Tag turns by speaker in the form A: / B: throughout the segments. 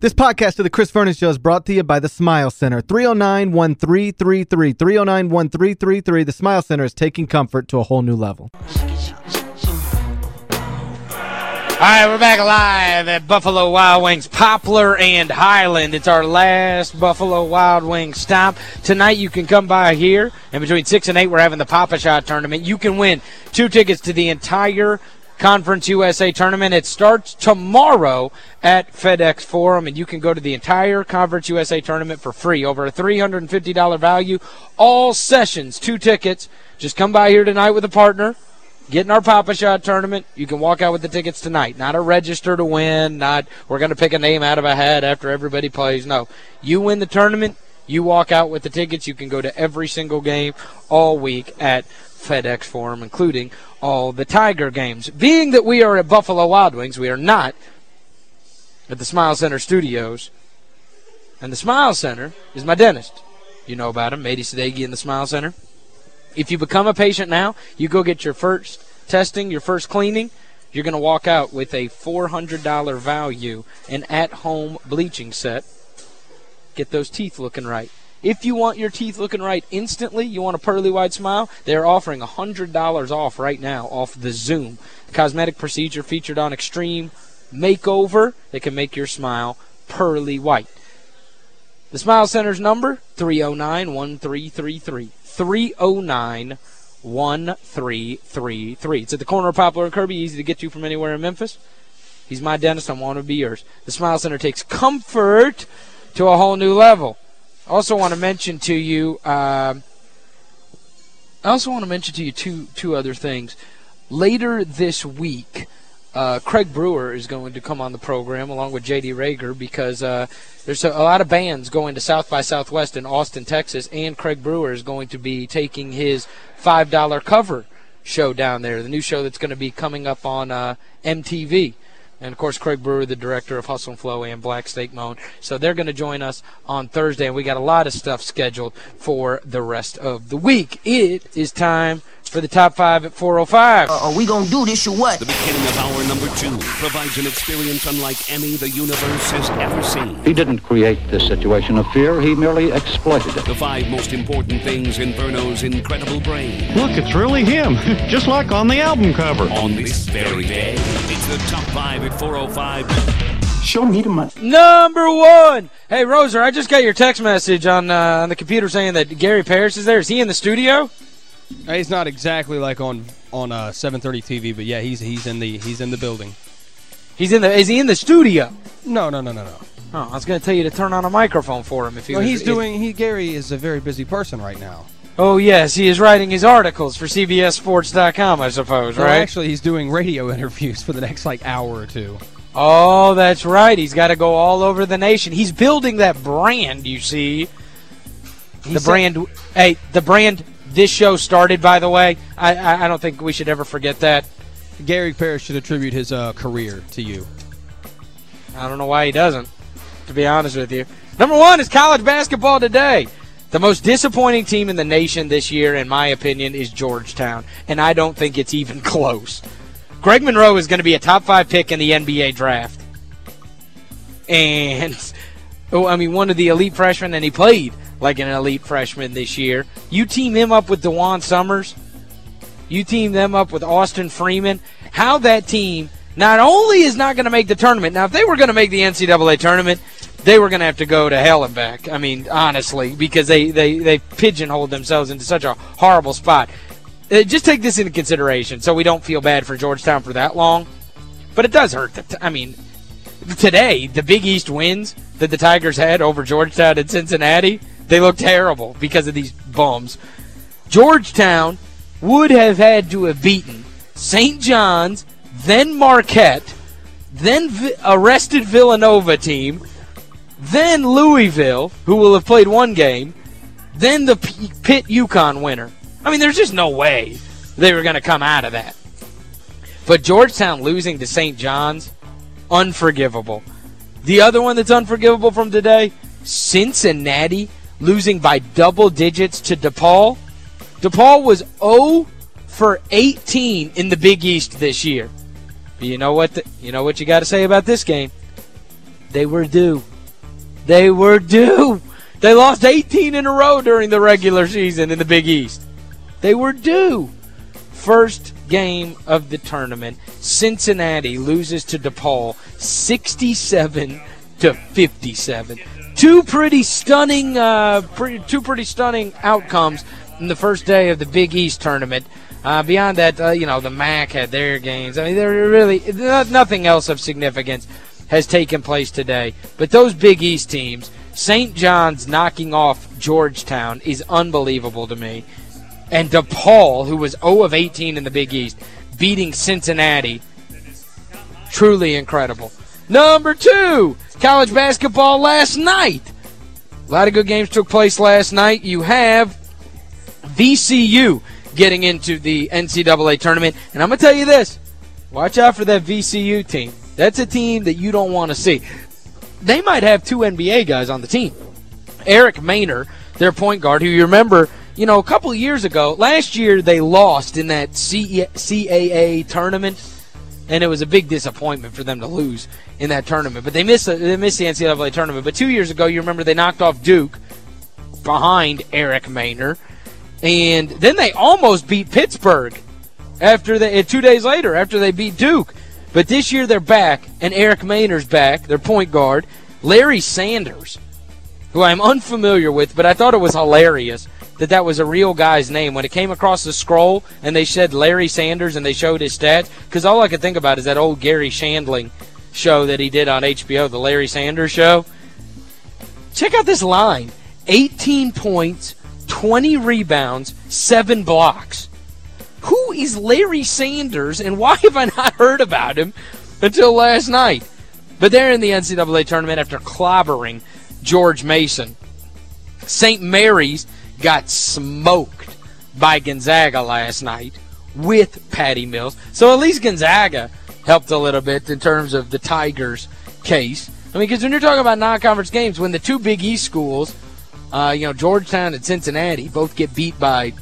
A: This podcast of the Chris Vernon Show is brought to you by the Smile Center. 309-1333. 309-1333. The Smile Center is taking comfort to a whole new level.
B: All right, we're back live at Buffalo Wild Wings, Poplar and Highland. It's our last Buffalo Wild Wings stop. Tonight you can come by here, and between 6 and 8 we're having the Pop-A-Shot tournament. You can win two tickets to the entire Conference USA tournament. It starts tomorrow at FedEx Forum, and you can go to the entire Conference USA tournament for free. Over a $350 value. All sessions, two tickets. Just come by here tonight with a partner. Get in our Pop-A-Shot tournament. You can walk out with the tickets tonight. Not a register to win. Not we're going to pick a name out of a hat after everybody plays. No. You win the tournament. You walk out with the tickets. You can go to every single game all week at FedEx Forum, including all the Tiger games. Being that we are at Buffalo Wild Wings, we are not at the Smile Center studios. And the Smile Center is my dentist. You know about him, Mady Sadeghi in the Smile Center. If you become a patient now, you go get your first testing, your first cleaning, you're going to walk out with a $400 value, an at-home bleaching set. Get those teeth looking right. If you want your teeth looking right instantly, you want a pearly white smile, they're offering $100 off right now off the Zoom. cosmetic procedure featured on Extreme Makeover that can make your smile pearly white. The Smile Center's number, 309-1333. 309-1333. It's at the corner of Poplar and Kirby, easy to get you from anywhere in Memphis. He's my dentist, I want to be yours. The Smile Center takes comfort to a whole new level. Also want to mention to you, uh, I also want to mention to you two two other things. Later this week, uh, Craig Brewer is going to come on the program along with J.D. Reager because uh, there's a, a, lot of bands going to South by Southwest in Austin, Texas, and Craig Brewer is going to be taking his $5 cover show down there, the new show that's going to be coming up on uh, MTV. And, of course, Craig Brewer, the director of Hustle and Flow and Black Snake Moan. So they're going to join us on Thursday, and we got a lot of stuff scheduled for the rest of the week. It is time for the top five at 405.
C: Uh, are we going to do this or what?
D: The beginning of hour number two provides an experience unlike any the universe has ever seen.
E: He didn't create this situation of fear. He merely exploited it.
D: The five most important things in Verno's incredible brain.
F: Look, it's really him, just like on the album cover.
D: On this very day, it's the top five at 405.
C: Show me the money.
B: Number one. Hey, Roser, I just got your text message on uh, on the computer saying that Gary Parrish is there. Is he in the studio?
G: He's not exactly like on on uh, 730 TV, but yeah, he's he's in the he's in the building.
B: He's in the is he in the studio?
G: No, no, no, no, no.
B: Oh, I was going to tell you to turn on a microphone for him if he
G: well,
B: was,
G: he's doing he Gary is a very busy person right now.
B: Oh yes, he is writing his articles for CBSSports.com, I suppose,
G: well,
B: right?
G: Actually, he's doing radio interviews for the next like hour or two.
B: Oh, that's right. He's got to go all over the nation. He's building that brand, you see.
G: He
B: the
G: said,
B: brand hey, the brand this show started, by the way. I, I, I don't think we should ever forget that.
G: Gary Parrish should attribute his uh, career to you.
B: I don't know why he doesn't, to be honest with you. Number one is college basketball today. The most disappointing team in the nation this year, in my opinion, is Georgetown, and I don't think it's even close. Greg Monroe is going to be a top five pick in the NBA draft. And, oh, I mean, one of the elite freshmen, and he played like an elite freshman this year. You team him up with DaJuan Summers. You team them up with Austin Freeman. How that team not only is not going to make the tournament. Now, if they were going to make the NCAA tournament, they were going to have to go to hell and back. I mean, honestly, because they, they, they pigeonholed themselves into such a horrible spot. Uh, just take this into consideration so we don't feel bad for Georgetown for that long. But it does hurt. I mean, today, the Big East wins that the Tigers had over Georgetown and Cincinnati, they look terrible because of these bums. Georgetown would have had to have beaten St. John's, then Marquette, then arrested Villanova team, then Louisville, who will have played one game, then the Pitt UConn winner. I mean, there's just no way they were going to come out of that. But Georgetown losing to St. John's, unforgivable. The other one that's unforgivable from today, Cincinnati losing by double digits to DePaul. DePaul was 0 for 18 in the Big East this year. But you know what the, you know what you got to say about this game? They were due. They were due. They lost 18 in a row during the regular season in the Big East. They were due. First game of the tournament, Cincinnati loses to DePaul 67 to 57. Two pretty stunning uh, two pretty stunning outcomes in the first day of the Big East tournament. Uh, beyond that, uh, you know, the MAC had their games. I mean, there really nothing else of significance has taken place today. But those Big East teams, St. John's knocking off Georgetown is unbelievable to me. And DePaul, who was 0 of 18 in the Big East, beating Cincinnati, truly incredible. Number two, college basketball last night. A lot of good games took place last night. You have VCU getting into the NCAA tournament. And I'm going to tell you this. Watch out for that VCU team. That's a team that you don't want to see. They might have two NBA guys on the team. Eric Maynor, their point guard, who you remember, you know, a couple years ago, last year they lost in that CAA tournament, and it was a big disappointment for them to lose in that tournament. But they missed, they missed the NCAA tournament. But two years ago, you remember they knocked off Duke behind Eric Maynor. And then they almost beat Pittsburgh after they uh, two days later after they beat Duke. But this year they're back, and Eric Maynor's back, their point guard. Larry Sanders, who I'm unfamiliar with, but I thought it was hilarious that that was a real guy's name. When it came across the scroll and they said Larry Sanders and they showed his stats, because all I could think about is that old Garry Shandling show that he did on HBO, the Larry Sanders show. Check out this line. 18 points, 20 rebounds, 7 blocks. Who is Larry Sanders, and why have I not heard about him until last night? But they're in the NCAA tournament after clobbering George Mason. St. Mary's got smoked by Gonzaga last night with Patty Mills. So at least Gonzaga helped a little bit in terms of the Tigers case. I mean, because when you're talking about non-conference games, when the two Big East schools, uh, you know, Georgetown and Cincinnati, both get beat by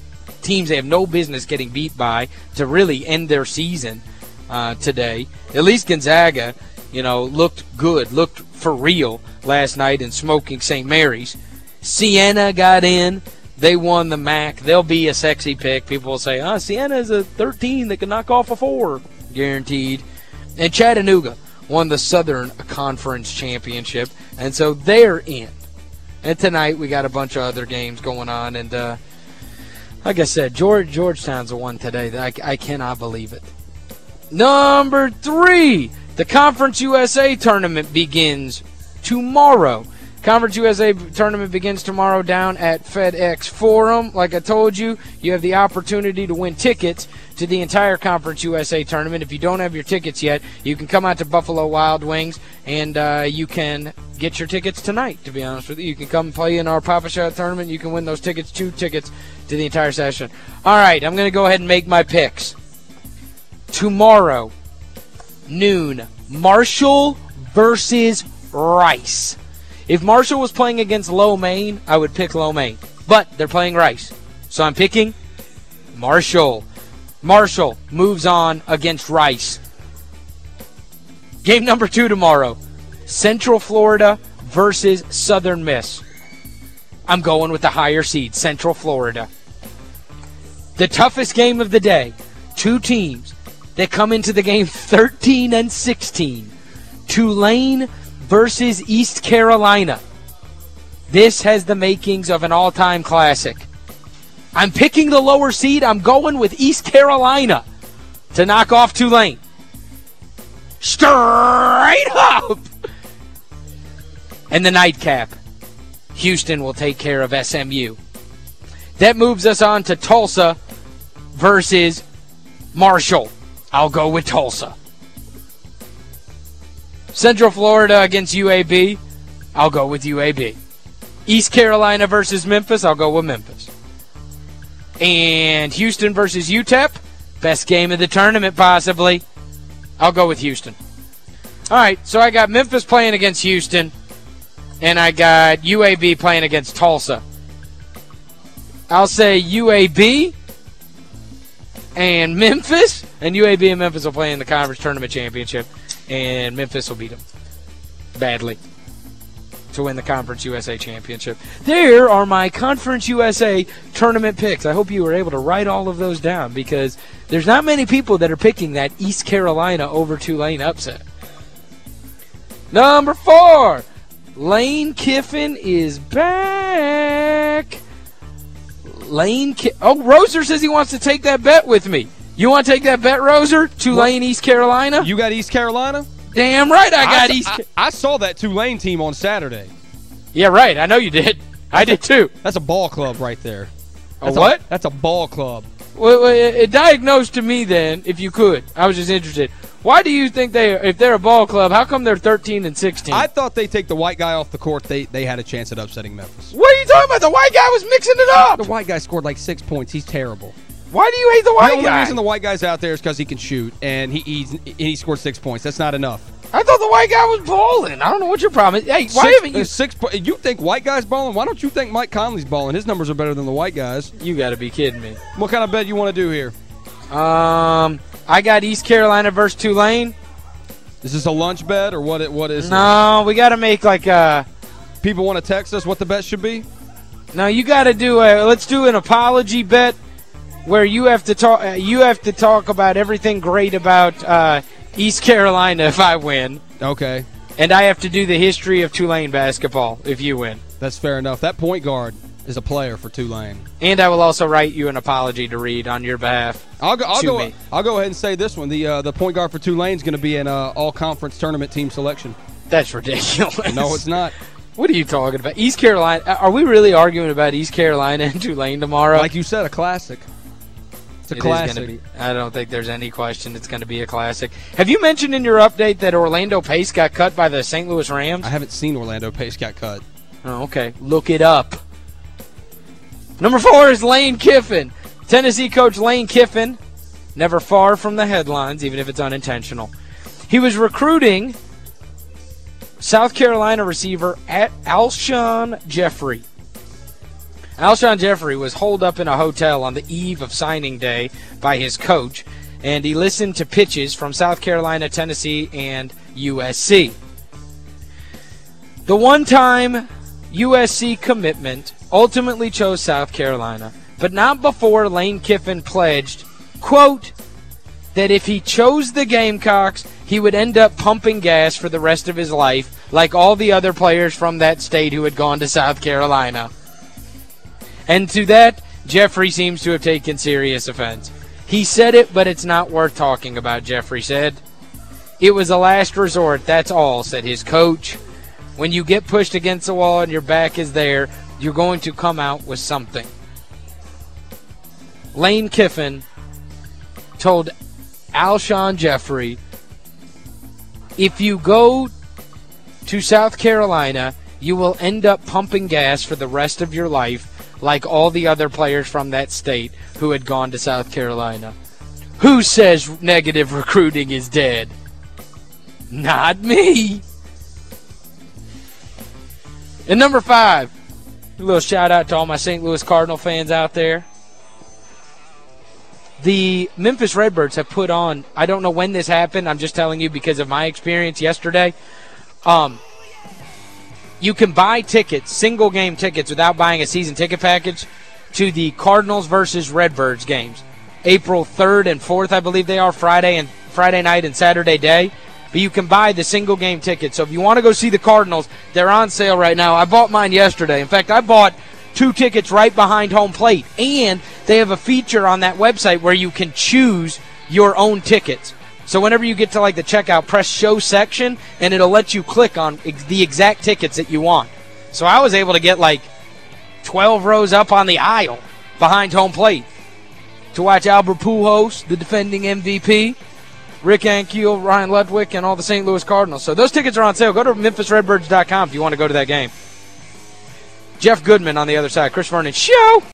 B: teams they have no business getting beat by to really end their season uh, today. At least Gonzaga, you know, looked good, looked for real last night in smoking St. Mary's. Siena got in. They won the MAC. They'll be a sexy pick. People will say, oh, Siena is a 13 that can knock off a 4. Guaranteed. And Chattanooga won the Southern Conference Championship. And so they're in. And tonight we got a bunch of other games going on. And, uh, like I said, George Georgetown's the one today I, I cannot believe it. Number three, the Conference USA tournament begins tomorrow. Conference USA tournament begins tomorrow down at FedEx Forum. Like I told you, you have the opportunity to win tickets to the entire Conference USA tournament. If you don't have your tickets yet, you can come out to Buffalo Wild Wings and uh, you can get your tickets tonight, to be honest with you. You can come play in our Pop-A-Shot tournament. You can win those tickets, two tickets to the entire session. All right, I'm going to go ahead and make my picks. Tomorrow, noon, Marshall versus Rice. If Marshall was playing against Low I would pick Low. But they're playing Rice. So I'm picking Marshall. Marshall moves on against Rice. Game number two tomorrow. Central Florida versus Southern Miss. I'm going with the higher seed, Central Florida. The toughest game of the day. Two teams that come into the game 13 and 16. Tulane versus East Carolina. This has the makings of an all-time classic. I'm picking the lower seed. I'm going with East Carolina to knock off Tulane. Straight up! And the nightcap. Houston will take care of SMU. That moves us on to Tulsa versus Marshall. I'll go with Tulsa. Central Florida against UAB. I'll go with UAB. East Carolina versus Memphis. I'll go with Memphis. And Houston versus UTEP. Best game of the tournament, possibly. I'll go with Houston. All right, so I got Memphis playing against Houston, and I got UAB playing against Tulsa. I'll say UAB and Memphis, and UAB and Memphis will play in the conference tournament championship, and Memphis will beat them badly. to win the Conference USA Championship. There are my Conference USA tournament picks. I hope you were able to write all of those down because there's not many people that are picking that East Carolina over Tulane upset. Number four, Lane Kiffin is back. Lane Ki Oh, Roser says he wants to take that bet with me. You want to take that bet, Roser? Tulane, East Carolina?
G: You got East Carolina?
B: Damn right I got
G: I,
B: East
G: I, I saw that Tulane team on Saturday.
B: Yeah, right. I know you did. I did too.
G: That's a ball club right there.
B: A
G: That's
B: what?
G: that's a ball club.
B: Well, it diagnosed to me then, if you could. I was just interested. Why do you think they, if they're a ball club, how come they're 13 and 16?
G: I thought they take the white guy off the court. They they had a chance at upsetting Memphis.
B: what are you talking about? The white guy was mixing it up.
G: The white guy scored like six points. He's terrible.
B: Why do you hate the
G: The
B: white
G: only
B: guy?
G: reason the white guy's out there is because he can shoot, and he he's, and he scored six points. That's not enough.
B: I thought the white guy was balling. I don't know what your problem is. Hey, why
G: six,
B: haven't you?
G: uh, six? You think white guy's balling? Why don't you think Mike Conley's balling? His numbers are better than the white guys.
B: You got to be kidding me.
G: What kind of bet you want to do here?
B: Um, I got East Carolina versus Tulane.
G: Is this a lunch bet or what? It, what is?
B: No, we got to make like a.
G: People want to text us what the bet should be.
B: No, you got to do a. Let's do an apology bet where you have to talk. Uh, you have to talk about everything great about uh, East Carolina if I win,
G: Okay,
B: and I have to do the history of Tulane basketball if you win.
G: that's fair enough. That point guard is a player for Tulane.
B: And I will also write you an apology to read on your behalf.
G: I'll go. I'll go.
B: me.
G: I'll go ahead and say this one. The uh, the point guard for Tulane is going to be an uh, all conference tournament team selection.
B: That's ridiculous.
G: No, it's not.
B: What are you talking about? East Carolina? Are we really arguing about East Carolina and Tulane tomorrow?
G: Like you said, a classic. It's a
B: It is
G: classic.
B: gonna be. I don't think there's any question it's going to be a classic. Have you mentioned in your update that Orlando Pace got cut by the St. Louis Rams?
G: I haven't seen Orlando Pace got cut.
B: Oh, okay. Look it up. Number four is Lane Kiffin. Tennessee coach Lane Kiffin, never far from the headlines, even if it's unintentional. He was recruiting South Carolina receiver at Alshon Jeffery. Alshon Jeffery was holed up in a hotel on the eve of signing day by his coach, and he listened to pitches from South Carolina, Tennessee, and USC. The one time USC commitment ultimately chose South Carolina, but not before Lane Kiffin pledged, quote, that if he chose the Gamecocks, he would end up pumping gas for the rest of his life, like all the other players from that state who had gone to South Carolina. And to that, Jeffery seems to have taken serious offense. He said it, but it's not worth talking about, Jeffery said. It was a last resort, that's all, said his coach. When you get pushed against the wall and your back is there, you're going to come out with something. Lane Kiffin told Alshon Jeffery, if you go to South Carolina, you will end up pumping gas for the rest of your life like all the other players from that state who had gone to South Carolina. Who says negative recruiting is dead? Not me. And number five, a little shout out to all my St. Louis Cardinal fans out there. The Memphis Redbirds have put on, I don't know when this happened, I'm just telling you because of my experience yesterday. Um, you can buy tickets, single game tickets, without buying a season ticket package to the Cardinals versus Redbirds games. April 3rd and 4th, I believe they are, Friday and Friday night and Saturday day. But you can buy the single game ticket. So if you want to go see the Cardinals, they're on sale right now. I bought mine yesterday. In fact, I bought two tickets right behind home plate. And they have a feature on that website where you can choose your own tickets. So whenever you get to like the checkout, press show section and it'll let you click on ex- the exact tickets that you want. So I was able to get like 12 rows up on the aisle behind home plate to watch Albert Pujols, the defending MVP, Rick Ankiel, Ryan Ludwick, and all the St. Louis Cardinals. So those tickets are on sale. Go to MemphisRedbirds.com if you want to go to that game. Jeff Goodman on the other side. Chris Vernon Show.